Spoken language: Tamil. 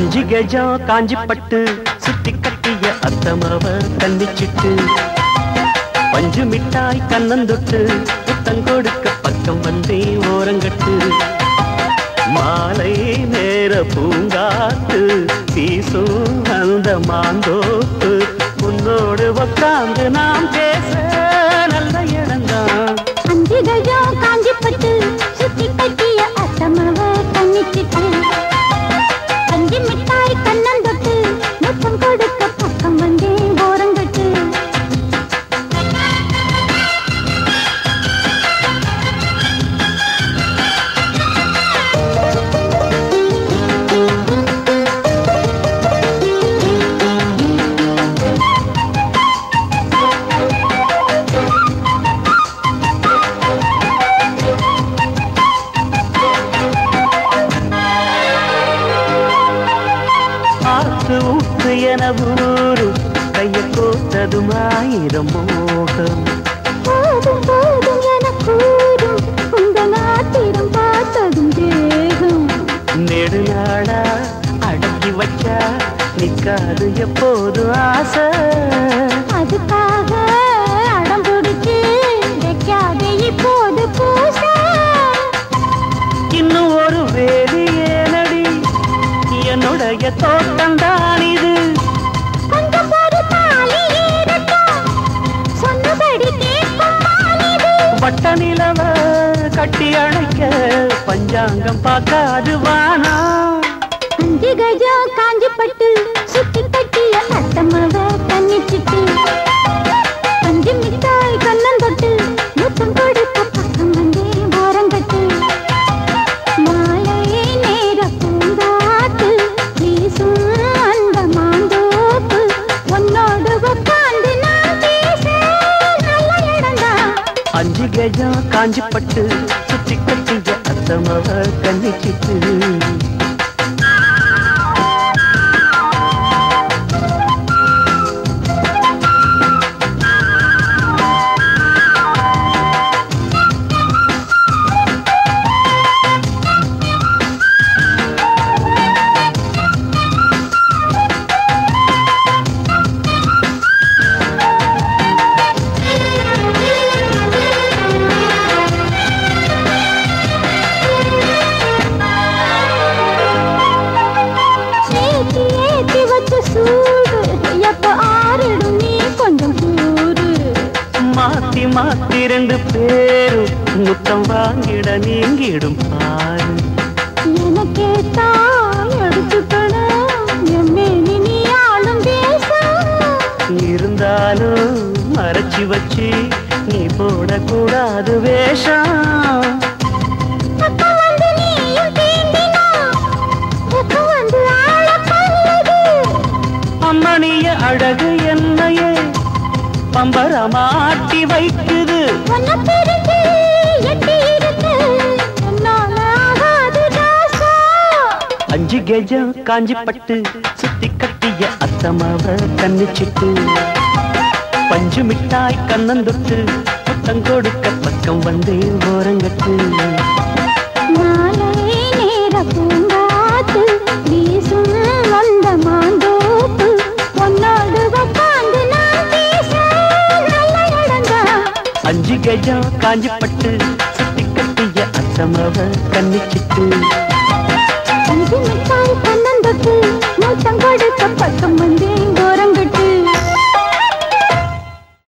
அஞ்சு கெஜம் காஞ்சி பட்டு சுத்தி கட்டிய அத்தமவ கண்ணிச்சிட்டு பஞ்சு மிட்டாய் கண்ணந்தொட்டு புத்தம் கொடுக்க பக்கம் வந்தே ஓரங்கட்டு. மாலை நேர பூங்காத்து வீசும் அந்த மாந்தோப்பு உன்னோடு உக்காந்து நாம் பேச மிட்டாய் போதும் என கூறும். உங்கள் ஆத்திரம் பார்த்ததும் தேகம். நெடுநாளா அடக்கி வச்சா நிக்காது எப்போது ஆசை. அதுக்காக அடம் பிடிச்சு வைக்காதே இப்போது பூச. இன்னும் ஒரு வேலி ஏனடி. என்னுடைய தோட்டம்தான் பட்ட நிலவ கட்டி அணைக்க பஞ்சாங்கம் பார்க்காது வானா. அஞ்சு கஜம் காஞ்சி பட்டு சுத்தி இடம்தான் அஞ்சு கஜம் காஞ்சி பட்டு சுத்தி கட்டிய அத்தமவ கண்ணிச்சிட்டு மாத்தி ரெண்டு பேரும் முத்தம் வாங்கிட நீங்கிடும் பாரு. எனக்கே தான் இருந்தாலும் மறைச்சு வச்சு நீ போடக்கூடாது வேஷம். பக்கம் வந்து நீயும் பம்பரமாட்டி வைக்குது. அஞ்சு கெஜம் காஞ்சி பட்டு சுத்தி கட்டிய அத்தமாவ கண்ணிச்சிட்டு. பஞ்சு மிட்டாய் கண்ணந்தொட்டு புத்தம் கொடுக்க பக்கம் வந்து ஓரங்கட்டு. கெஜம் காஞ்சிப்பட்டு சுத்தி கட்டிய அத்தமாவ கண்ணிச்சிட்டு. அஞ்சு மிட்டாய் கண்ணந்தொட்டு மூத்தம் கொடுக்க பக்கம் வந்தேன்.